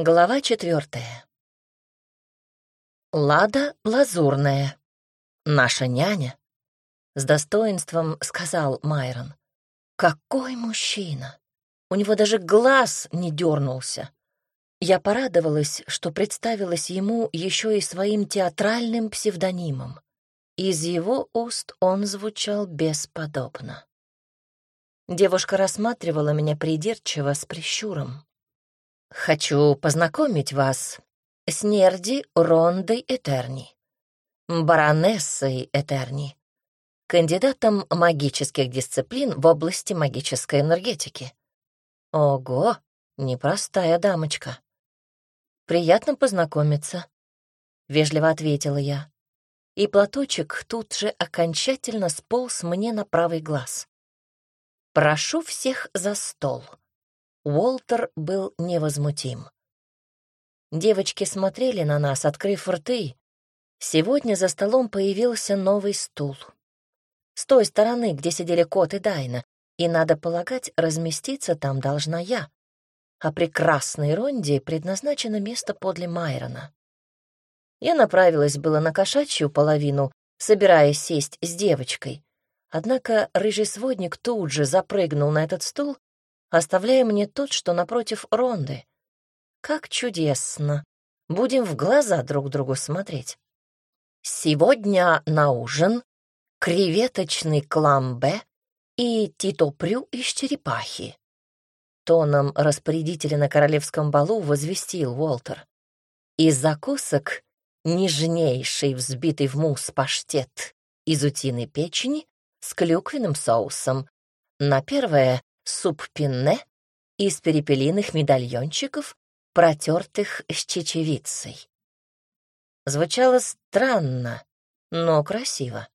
Глава четвертая. Лада Лазурная. Наша няня. С достоинством сказал Майрон. Какой мужчина! У него даже глаз не дернулся. Я порадовалась, что представилась ему еще и своим театральным псевдонимом. Из его уст он звучал бесподобно. Девушка рассматривала меня придирчиво с прищуром. «Хочу познакомить вас с Нерди Рондой Этерни, баронессой Этерни, кандидатом магических дисциплин в области магической энергетики. Ого, непростая дамочка. Приятно познакомиться», — вежливо ответила я. И платочек тут же окончательно сполз мне на правый глаз. «Прошу всех за стол». Уолтер был невозмутим. Девочки смотрели на нас, открыв рты. Сегодня за столом появился новый стул. С той стороны, где сидели Кот и Дайна, и, надо полагать, разместиться там должна я. А прекрасной Ронде предназначено место подле Майрона. Я направилась было на кошачью половину, собираясь сесть с девочкой, Однако рыжий сводник тут же запрыгнул на этот стул, оставляя мне тот, что напротив Ронды. Как чудесно! Будем в глаза друг другу смотреть. Сегодня на ужин креветочный кламбе и титопрю из черепахи. Тоном распорядителя на королевском балу возвестил Уолтер. Из закусок нежнейший взбитый в мусс паштет из утиной печени с клюквенным соусом. На первое — суп-пинне из перепелиных медальончиков, протертых с чечевицей. Звучало странно, но красиво.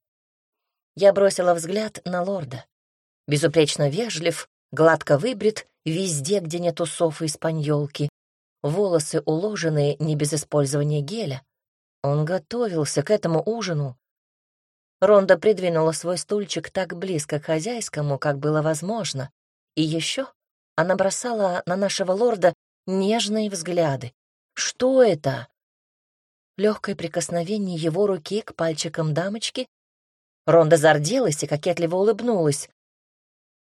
Я бросила взгляд на лорда. Безупречно вежлив, гладко выбрит, везде, где нет усов и испаньолки. Волосы уложены не без использования геля. Он готовился к этому ужину, Ронда придвинула свой стульчик так близко к хозяйскому, как было возможно, и еще она бросала на нашего лорда нежные взгляды. Что это? Легкое прикосновение его руки к пальчикам дамочки. Ронда зарделась и кокетливо улыбнулась.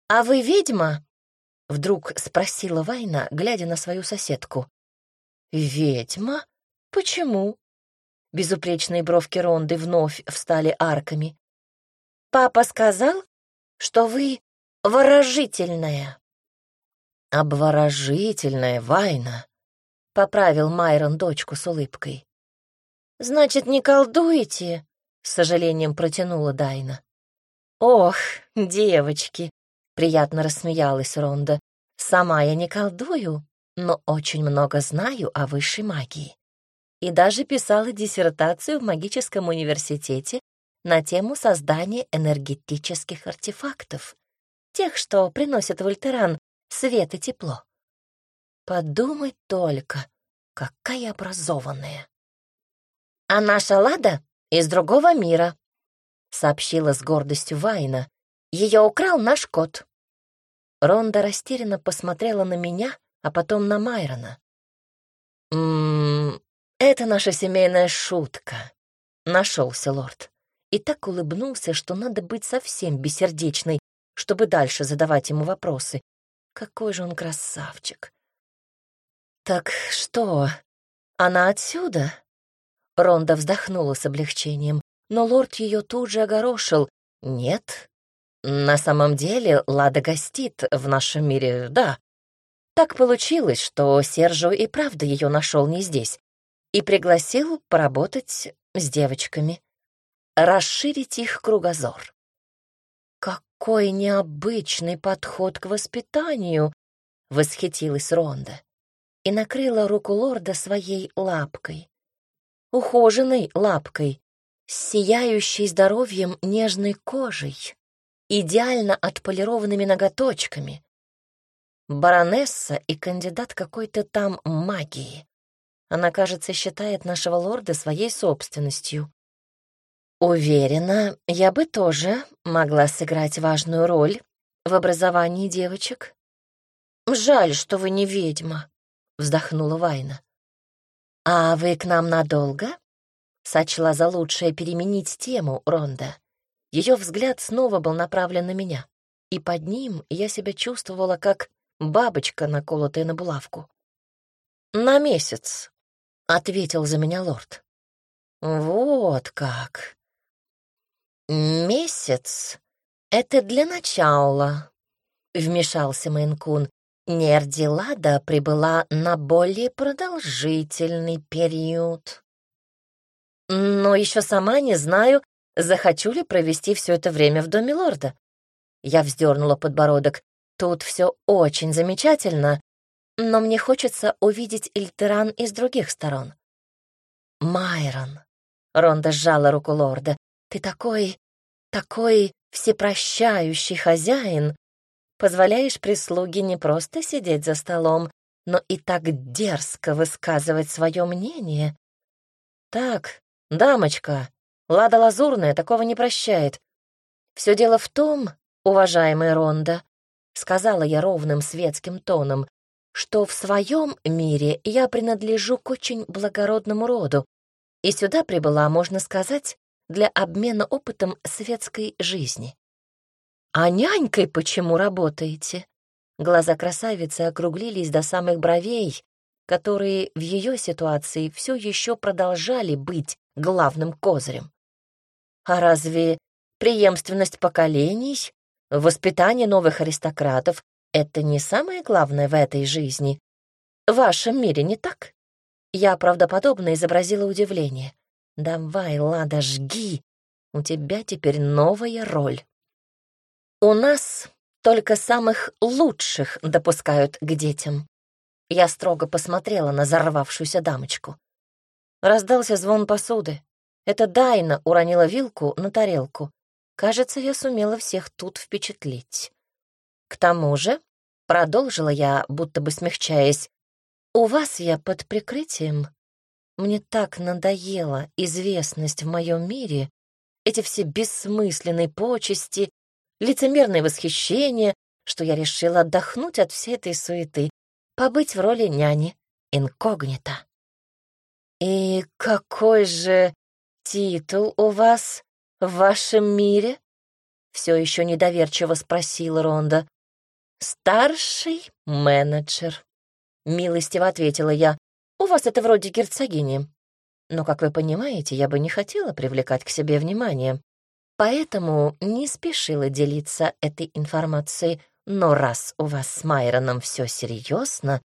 «А вы ведьма?» — вдруг спросила Вайна, глядя на свою соседку. «Ведьма? Почему?» Безупречные бровки Ронды вновь встали арками. «Папа сказал, что вы ворожительная». «Обворожительная, Вайна», — поправил Майрон дочку с улыбкой. «Значит, не колдуете?» — с сожалением протянула Дайна. «Ох, девочки!» — приятно рассмеялась Ронда. «Сама я не колдую, но очень много знаю о высшей магии и даже писала диссертацию в магическом университете на тему создания энергетических артефактов, тех, что приносят в свет и тепло. Подумать только, какая образованная. А наша Лада из другого мира, сообщила с гордостью Вайна. Ее украл наш кот. Ронда растерянно посмотрела на меня, а потом на Майрона. «М -м, «Это наша семейная шутка», — нашелся лорд. И так улыбнулся, что надо быть совсем бессердечной, чтобы дальше задавать ему вопросы. Какой же он красавчик. «Так что, она отсюда?» Ронда вздохнула с облегчением, но лорд ее тут же огорошил. «Нет, на самом деле Лада гостит в нашем мире, да. Так получилось, что Сержу и правда ее нашел не здесь и пригласил поработать с девочками, расширить их кругозор. «Какой необычный подход к воспитанию!» — восхитилась Ронда и накрыла руку лорда своей лапкой. Ухоженной лапкой, с сияющей здоровьем нежной кожей, идеально отполированными ноготочками. Баронесса и кандидат какой-то там магии. Она, кажется, считает нашего лорда своей собственностью. Уверена, я бы тоже могла сыграть важную роль в образовании девочек. Жаль, что вы не ведьма, — вздохнула Вайна. «А вы к нам надолго?» — сочла за лучшее переменить тему Ронда. Ее взгляд снова был направлен на меня, и под ним я себя чувствовала как бабочка, наколотая на булавку. «На месяц», — ответил за меня лорд. «Вот как. Месяц — это для начала», — вмешался Мэнкун. Нердилада прибыла на более продолжительный период. Но еще сама не знаю, захочу ли провести все это время в доме лорда. Я вздернула подбородок. Тут все очень замечательно, но мне хочется увидеть Ильтеран из других сторон. Майрон. Ронда сжала руку лорда. Ты такой, такой всепрощающий хозяин, Позволяешь прислуге не просто сидеть за столом, но и так дерзко высказывать свое мнение. Так, дамочка, Лада Лазурная такого не прощает. Все дело в том, уважаемая Ронда, сказала я ровным светским тоном, что в своем мире я принадлежу к очень благородному роду, и сюда прибыла, можно сказать, для обмена опытом светской жизни. «А нянькой почему работаете?» Глаза красавицы округлились до самых бровей, которые в ее ситуации все еще продолжали быть главным козырем. А разве преемственность поколений, воспитание новых аристократов — это не самое главное в этой жизни? В вашем мире не так? Я правдоподобно изобразила удивление. «Давай, Лада, жги, у тебя теперь новая роль». У нас только самых лучших допускают к детям. Я строго посмотрела на взорвавшуюся дамочку. Раздался звон посуды. Это Дайна уронила вилку на тарелку. Кажется, я сумела всех тут впечатлить. К тому же, продолжила я, будто бы смягчаясь, у вас я под прикрытием. Мне так надоела известность в моем мире, эти все бессмысленные почести лицемерное восхищение, что я решила отдохнуть от всей этой суеты, побыть в роли няни инкогнито. «И какой же титул у вас в вашем мире?» Все еще недоверчиво спросила Ронда. «Старший менеджер», — милостиво ответила я. «У вас это вроде герцогини. Но, как вы понимаете, я бы не хотела привлекать к себе внимание. Поэтому не спешила делиться этой информацией, но раз у вас с Майроном все серьезно,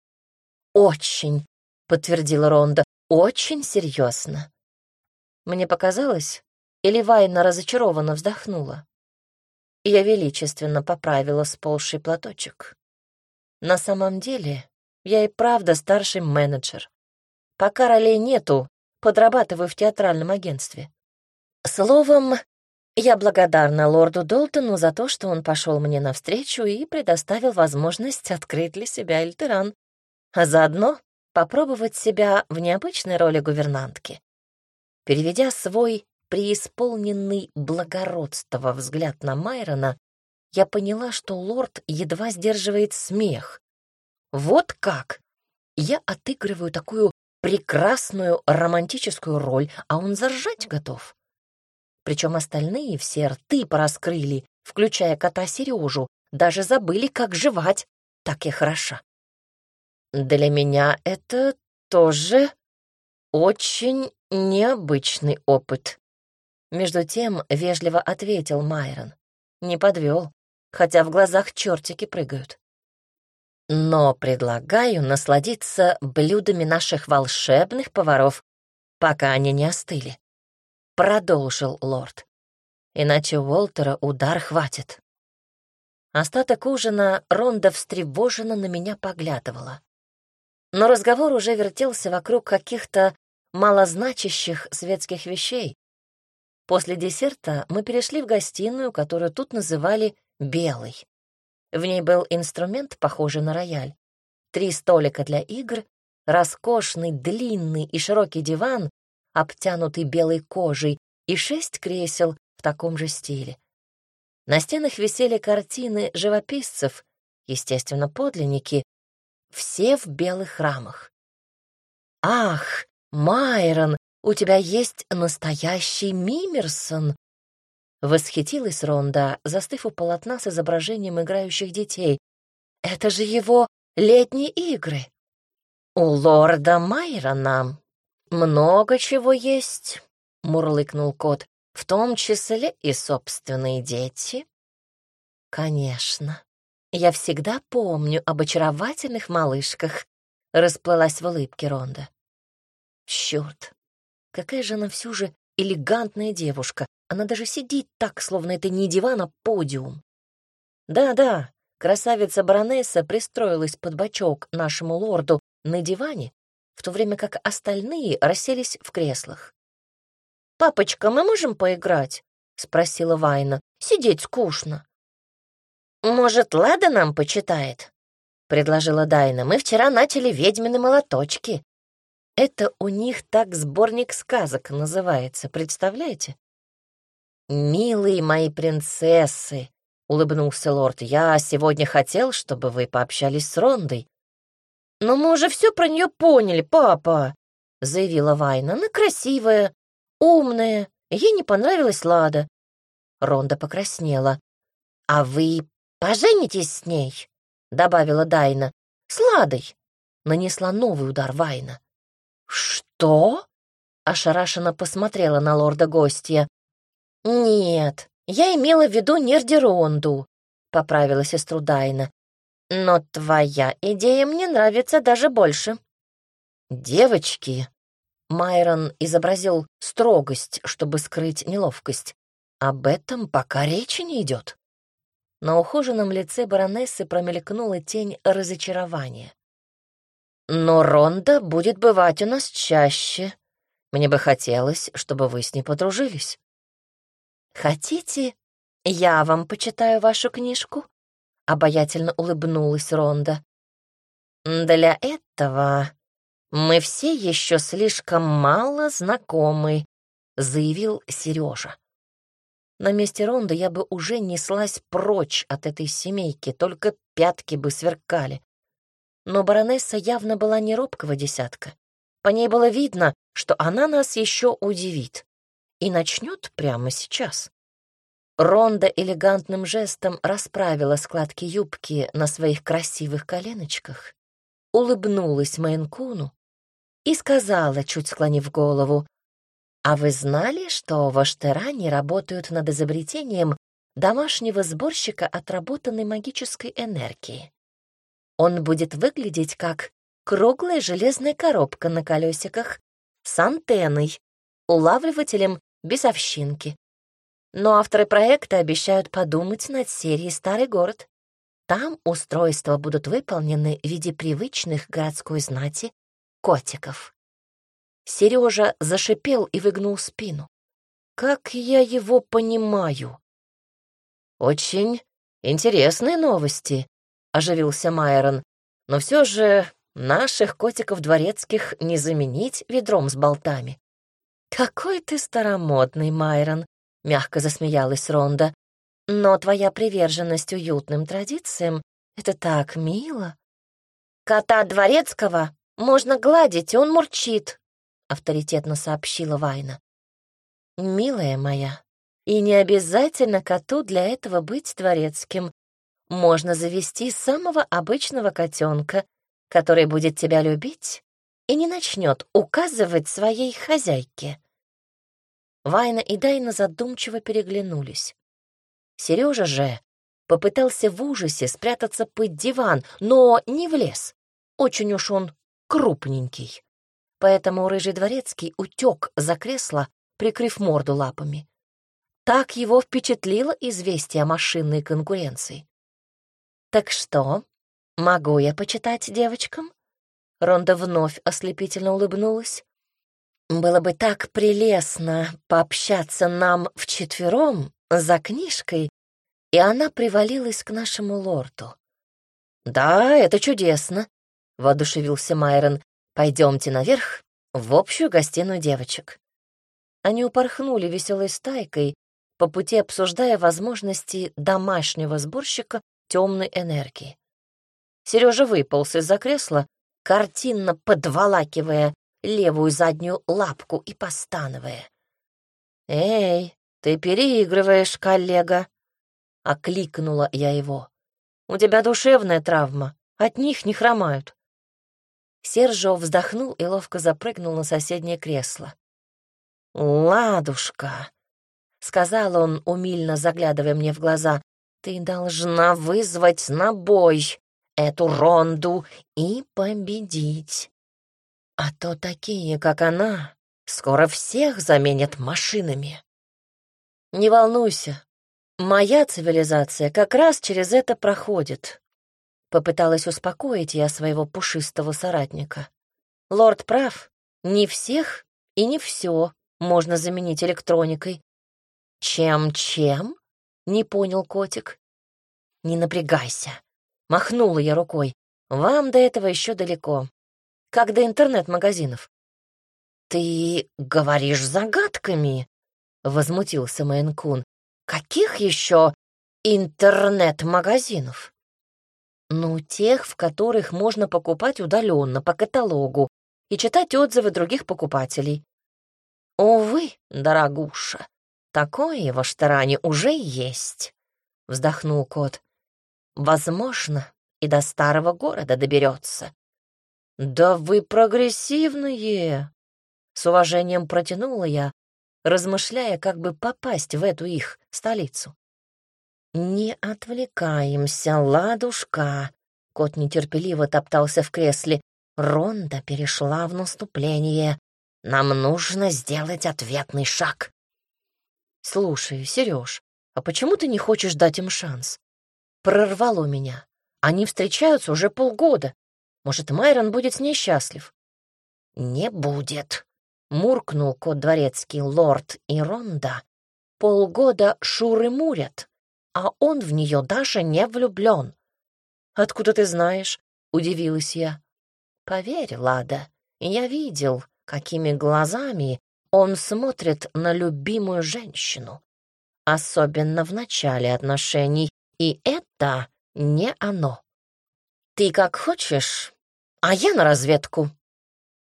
очень, подтвердила Ронда, очень серьезно. Мне показалось, или Вайна разочарованно вздохнула. Я величественно поправила сползший платочек. На самом деле, я и правда старший менеджер. Пока ролей нету, подрабатываю в театральном агентстве. Словом, я благодарна лорду Долтону за то, что он пошел мне навстречу и предоставил возможность открыть для себя Эльтеран, а заодно попробовать себя в необычной роли гувернантки. Переведя свой преисполненный благородства взгляд на Майрона, я поняла, что лорд едва сдерживает смех. Вот как! Я отыгрываю такую прекрасную романтическую роль, а он заржать готов. Причем остальные все рты пораскрыли, включая кота Сережу, даже забыли, как жевать. Так и хороша. Для меня это тоже очень необычный опыт. Между тем вежливо ответил Майрон. Не подвел, хотя в глазах чертики прыгают. Но предлагаю насладиться блюдами наших волшебных поваров, пока они не остыли продолжил лорд. Иначе Уолтера удар хватит. Остаток ужина Ронда встревоженно на меня поглядывала. Но разговор уже вертелся вокруг каких-то малозначащих светских вещей. После десерта мы перешли в гостиную, которую тут называли «белой». В ней был инструмент, похожий на рояль, три столика для игр, роскошный, длинный и широкий диван обтянутый белой кожей, и шесть кресел в таком же стиле. На стенах висели картины живописцев, естественно, подлинники, все в белых рамах. «Ах, Майрон, у тебя есть настоящий Мимерсон!» Восхитилась Ронда, застыв у полотна с изображением играющих детей. «Это же его летние игры!» «У лорда Майрона много чего есть», — мурлыкнул кот, «в том числе и собственные дети». «Конечно, я всегда помню об очаровательных малышках», — расплылась в улыбке Ронда. «Чёрт, какая же она всю же элегантная девушка. Она даже сидит так, словно это не диван, а подиум. Да-да, красавица-баронесса пристроилась под бочок нашему лорду на диване, в то время как остальные расселись в креслах. «Папочка, мы можем поиграть?» — спросила Вайна. «Сидеть скучно». «Может, Лада нам почитает?» — предложила Дайна. «Мы вчера начали ведьмины молоточки». Это у них так сборник сказок называется, представляете? «Милые мои принцессы», — улыбнулся лорд, — «я сегодня хотел, чтобы вы пообщались с Рондой. «Но мы уже все про нее поняли, папа», — заявила Вайна. «Она красивая, умная, ей не понравилась Лада». Ронда покраснела. «А вы поженитесь с ней?» — добавила Дайна. «С Ладой!» — нанесла новый удар Вайна. «Что?» — ошарашенно посмотрела на лорда-гостья. «Нет, я имела в виду Нердеронду», — поправила сестру Дайна. Но твоя идея мне нравится даже больше. Девочки, Майрон изобразил строгость, чтобы скрыть неловкость. Об этом пока речи не идет. На ухоженном лице баронессы промелькнула тень разочарования. «Но Ронда будет бывать у нас чаще. Мне бы хотелось, чтобы вы с ней подружились». «Хотите, я вам почитаю вашу книжку?» обаятельно улыбнулась Ронда. «Для этого мы все еще слишком мало знакомы», — заявил Сережа. На месте Ронды я бы уже неслась прочь от этой семейки, только пятки бы сверкали. Но баронесса явно была не робкого десятка. По ней было видно, что она нас еще удивит. И начнет прямо сейчас. Ронда элегантным жестом расправила складки юбки на своих красивых коленочках, улыбнулась Мейнкуну и сказала, чуть склонив голову, «А вы знали, что в Аштеране работают над изобретением домашнего сборщика отработанной магической энергии? Он будет выглядеть как круглая железная коробка на колесиках с антенной, улавливателем без овщинки, но авторы проекта обещают подумать над серией «Старый город». Там устройства будут выполнены в виде привычных городской знати котиков. Сережа зашипел и выгнул спину. Как я его понимаю? Очень интересные новости, оживился Майрон. Но все же наших котиков дворецких не заменить ведром с болтами. Какой ты старомодный, Майрон, мягко засмеялась Ронда. Но твоя приверженность уютным традициям — это так мило. Кота дворецкого можно гладить, он мурчит, авторитетно сообщила Вайна. Милая моя, и не обязательно коту для этого быть дворецким. Можно завести самого обычного котенка, который будет тебя любить и не начнет указывать своей хозяйке. Вайна и Дайна задумчиво переглянулись. Сережа же попытался в ужасе спрятаться под диван, но не влез. Очень уж он крупненький. Поэтому рыжий дворецкий утек за кресло, прикрыв морду лапами. Так его впечатлило известие о машинной конкуренции. «Так что, могу я почитать девочкам?» Ронда вновь ослепительно улыбнулась. Было бы так прелестно пообщаться нам вчетвером за книжкой, и она привалилась к нашему лорду. «Да, это чудесно», — воодушевился Майрон. «Пойдемте наверх, в общую гостиную девочек». Они упорхнули веселой стайкой, по пути обсуждая возможности домашнего сборщика темной энергии. Сережа выполз из-за кресла, картинно подволакивая левую заднюю лапку и постановая. «Эй, ты переигрываешь, коллега!» — окликнула я его. «У тебя душевная травма, от них не хромают». Сержо вздохнул и ловко запрыгнул на соседнее кресло. «Ладушка», — сказал он, умильно заглядывая мне в глаза, — «ты должна вызвать на бой эту ронду и победить. А то такие, как она, скоро всех заменят машинами». «Не волнуйся, моя цивилизация как раз через это проходит», — попыталась успокоить я своего пушистого соратника. «Лорд прав, не всех и не все можно заменить электроникой. Чем-чем? Не понял котик. Не напрягайся. Махнула я рукой. Вам до этого еще далеко. Как до интернет-магазинов. Ты говоришь загадками? Возмутился Мэнкун. Каких еще интернет-магазинов? Ну, тех, в которых можно покупать удаленно по каталогу и читать отзывы других покупателей. «Увы, дорогуша, такое в Аштаране уже есть», — вздохнул кот. «Возможно, и до старого города доберется». «Да вы прогрессивные!» — с уважением протянула я, размышляя, как бы попасть в эту их столицу. «Не отвлекаемся, ладушка!» Кот нетерпеливо топтался в кресле. Ронда перешла в наступление. Нам нужно сделать ответный шаг. Слушай, Сереж, а почему ты не хочешь дать им шанс? Прорвало меня. Они встречаются уже полгода. Может, Майрон будет с ней счастлив? Не будет, муркнул кот дворецкий лорд и Ронда. Полгода шуры мурят, а он в нее даже не влюблен. Откуда ты знаешь? Удивилась я. Поверь, Лада, я видел, какими глазами он смотрит на любимую женщину, особенно в начале отношений, и это не оно. Ты как хочешь, а я на разведку.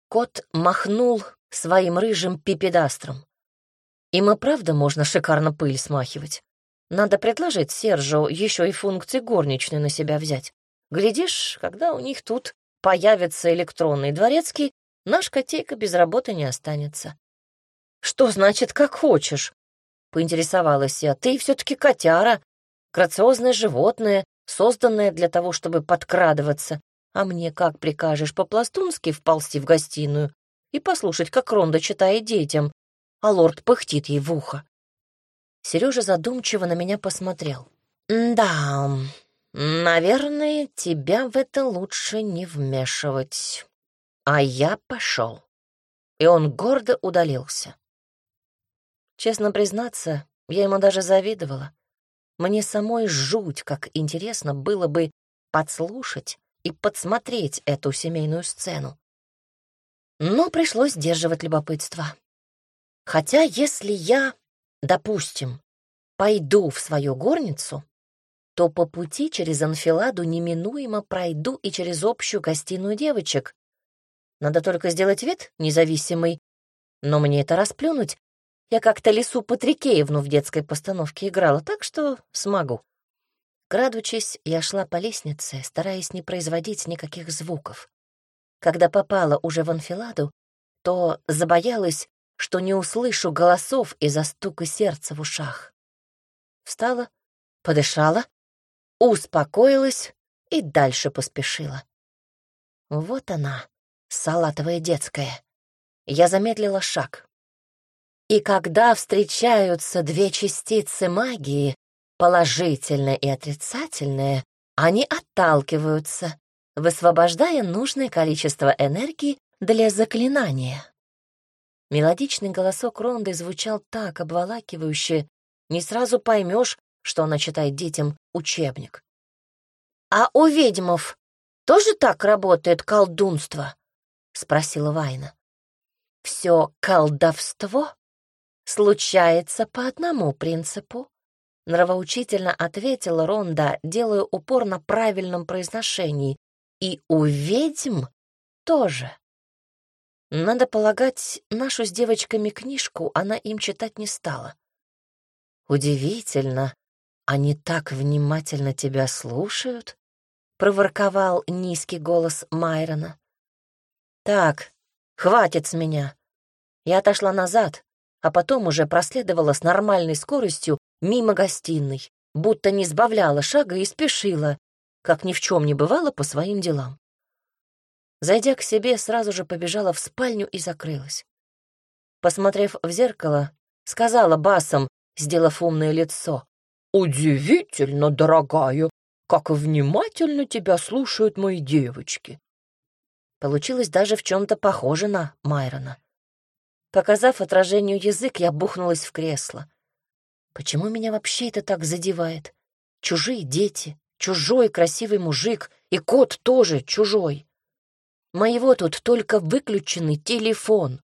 Кот махнул своим рыжим пипедастром. Им и правда можно шикарно пыль смахивать. Надо предложить Сержу еще и функции горничной на себя взять. Глядишь, когда у них тут появится электронный дворецкий, наш котейка без работы не останется. Что значит «как хочешь»? Поинтересовалась я. Ты все-таки котяра, грациозное животное, созданное для того, чтобы подкрадываться. А мне как прикажешь по-пластунски вползти в гостиную и послушать, как Ронда читает детям, а лорд пыхтит ей в ухо. Сережа задумчиво на меня посмотрел. «Да, наверное, тебя в это лучше не вмешивать». А я пошел. И он гордо удалился. Честно признаться, я ему даже завидовала. Мне самой жуть, как интересно было бы подслушать и подсмотреть эту семейную сцену. Но пришлось сдерживать любопытство. Хотя если я, допустим, пойду в свою горницу, то по пути через анфиладу неминуемо пройду и через общую гостиную девочек, надо только сделать вид независимый. Но мне это расплюнуть. Я как-то Лису Патрикеевну в детской постановке играла, так что смогу. Крадучись, я шла по лестнице, стараясь не производить никаких звуков. Когда попала уже в анфиладу, то забоялась, что не услышу голосов из-за стука сердца в ушах. Встала, подышала, успокоилась и дальше поспешила. Вот она, салатовая детская. Я замедлила шаг. И когда встречаются две частицы магии, положительная и отрицательная, они отталкиваются, высвобождая нужное количество энергии для заклинания. Мелодичный голосок Ронды звучал так обволакивающе, не сразу поймешь, что она читает детям учебник. «А у ведьмов тоже так работает колдунство?» — спросила Вайна. «Все колдовство случается по одному принципу», — нравоучительно ответила Ронда, делая упор на правильном произношении, И у ведьм тоже. Надо полагать, нашу с девочками книжку она им читать не стала. Удивительно, они так внимательно тебя слушают, проворковал низкий голос Майрона. Так, хватит с меня. Я отошла назад, а потом уже проследовала с нормальной скоростью мимо гостиной, будто не сбавляла шага и спешила, как ни в чем не бывало, по своим делам. Зайдя к себе, сразу же побежала в спальню и закрылась. Посмотрев в зеркало, сказала басом, сделав умное лицо. «Удивительно, дорогая, как внимательно тебя слушают мои девочки!» Получилось даже в чем-то похоже на Майрона. Показав отражению язык, я бухнулась в кресло. Почему меня вообще это так задевает? Чужие дети, чужой красивый мужик, и кот тоже чужой. Моего тут только выключенный телефон.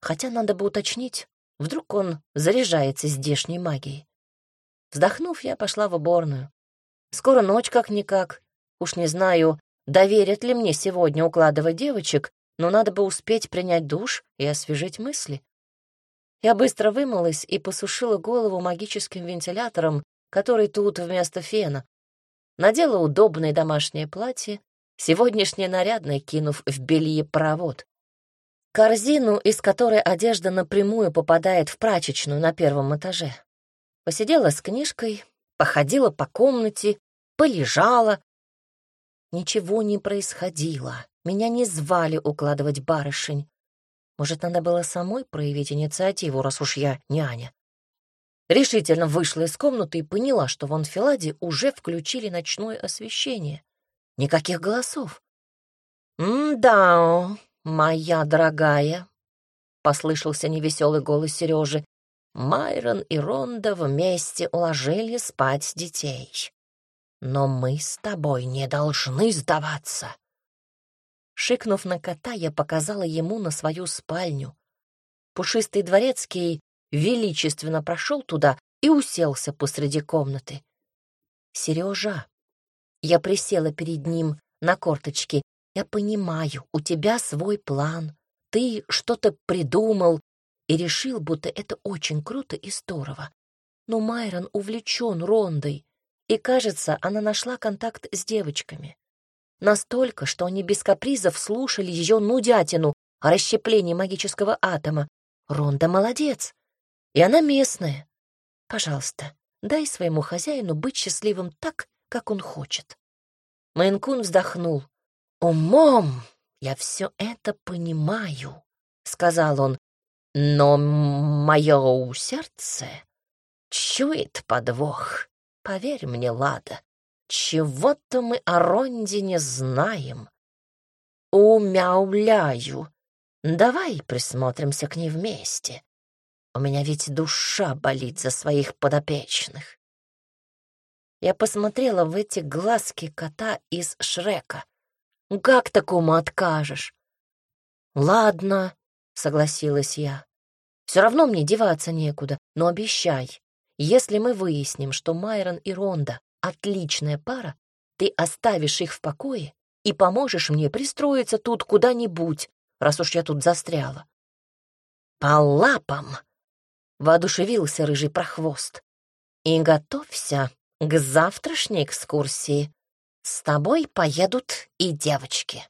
Хотя надо бы уточнить, вдруг он заряжается здешней магией. Вздохнув, я пошла в уборную. Скоро ночь как-никак. Уж не знаю, доверят ли мне сегодня укладывать девочек, но надо бы успеть принять душ и освежить мысли. Я быстро вымылась и посушила голову магическим вентилятором, который тут вместо фена. Надела удобное домашнее платье сегодняшнее нарядное кинув в белье провод. Корзину, из которой одежда напрямую попадает в прачечную на первом этаже. Посидела с книжкой, походила по комнате, полежала. Ничего не происходило, меня не звали укладывать барышень. Может, надо было самой проявить инициативу, раз уж я няня. Решительно вышла из комнаты и поняла, что в анфиладе уже включили ночное освещение. Никаких голосов. «М-да, моя дорогая», — послышался невеселый голос Сережи. «Майрон и Ронда вместе уложили спать детей. Но мы с тобой не должны сдаваться». Шикнув на кота, я показала ему на свою спальню. Пушистый дворецкий величественно прошел туда и уселся посреди комнаты. Сережа, я присела перед ним на корточки. «Я понимаю, у тебя свой план. Ты что-то придумал и решил, будто это очень круто и здорово. Но Майрон увлечен Рондой, и, кажется, она нашла контакт с девочками. Настолько, что они без капризов слушали ее нудятину о расщеплении магического атома. Ронда молодец, и она местная. Пожалуйста, дай своему хозяину быть счастливым так, как он хочет. Майнкун вздохнул. «Умом я все это понимаю», — сказал он, «но мое сердце чует подвох. Поверь мне, Лада, чего-то мы о Ронде не знаем. Умяуляю. Давай присмотримся к ней вместе. У меня ведь душа болит за своих подопечных. Я посмотрела в эти глазки кота из Шрека. «Ну как такому откажешь? Ладно, согласилась я. Все равно мне деваться некуда, но обещай, если мы выясним, что Майрон и Ронда — отличная пара, ты оставишь их в покое и поможешь мне пристроиться тут куда-нибудь, раз уж я тут застряла. По лапам! Воодушевился рыжий прохвост. И готовься к завтрашней экскурсии. С тобой поедут и девочки.